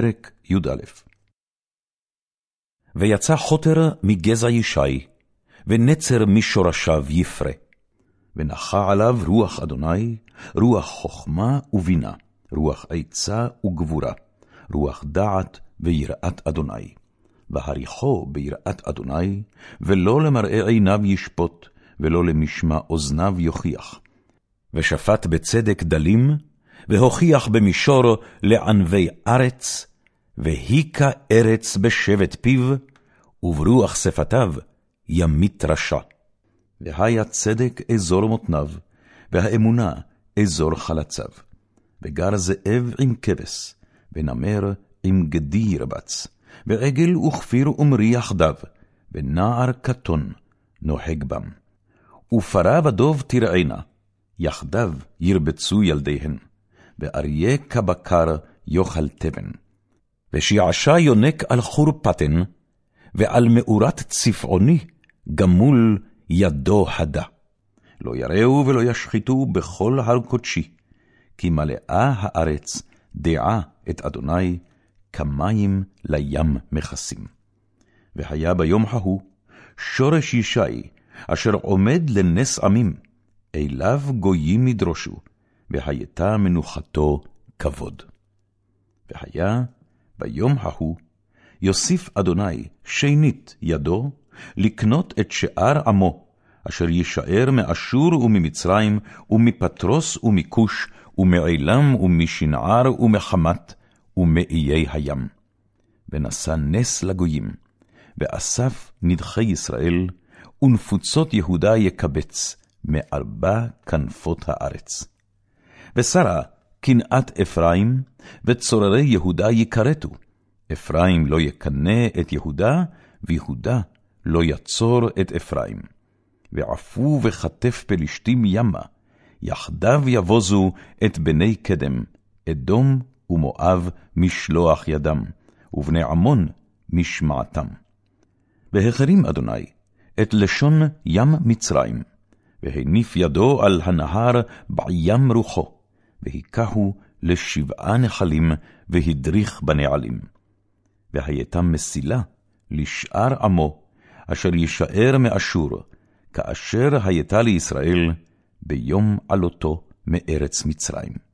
פרק י"א ויצא חוטר מגזע ישי, ונצר משורשיו יפרה. ונחה עליו רוח אדוני, רוח חכמה ובינה, רוח עצה וגבורה, רוח דעת ויראת אדוני. והריחו ביראת אדוני, ולא למראה עיניו ישפוט, ולא למשמע אוזניו יוכיח. ושפט בצדק דלים, והוכיח במישור לענבי ארץ, והיכה ארץ בשבט פיו, וברוח שפתיו ימית רשע. והיה צדק אזור מותניו, והאמונה אזור חלציו. וגר זאב עם כבש, ונמר עם גדי ירבץ, ועגל וכפיר ומרי יחדיו, ונער קטון נוהג בם. ופרה ודוב תרענה, יחדיו ירבצו ילדיהן, ואריה כבקר יאכל תבן. ושעשע יונק על חורפתן, ועל מאורת צפעוני גמול ידו הדה. לא יראו ולא ישחיתו בכל הר קודשי, כי מלאה הארץ דעה את אדוני, כמים לים מכסים. והיה ביום ההוא שורש ישי, אשר עומד לנס עמים, אליו גויים ידרושו, והייתה מנוחתו כבוד. והיה ביום ההוא, יוסיף אדוני שנית ידו, לקנות את שאר עמו, אשר יישאר מאשור וממצרים, ומפטרוס ומכוש, ומעילם ומשנער ומחמת, ומאיי הים. ונשא נס לגויים, ואסף נדחי ישראל, ונפוצות יהודה יקבץ, מארבע כנפות הארץ. ושרה קנאת אפרים, וצוררי יהודה יכרתו. אפרים לא יקנא את יהודה, ויהודה לא יצור את אפרים. ועפו וכתף פלשתים ימה, יחדיו יבוזו את בני קדם, אדום ומואב משלוח ידם, ובני עמון משמעתם. והחרים אדוני את לשון ים מצרים, והניף ידו על הנהר בים רוחו, והיכהו לשבעה נחלים, והדריך בנעלים. והייתה מסילה לשאר עמו, אשר יישאר מאשור, כאשר הייתה לישראל ביום עלותו מארץ מצרים.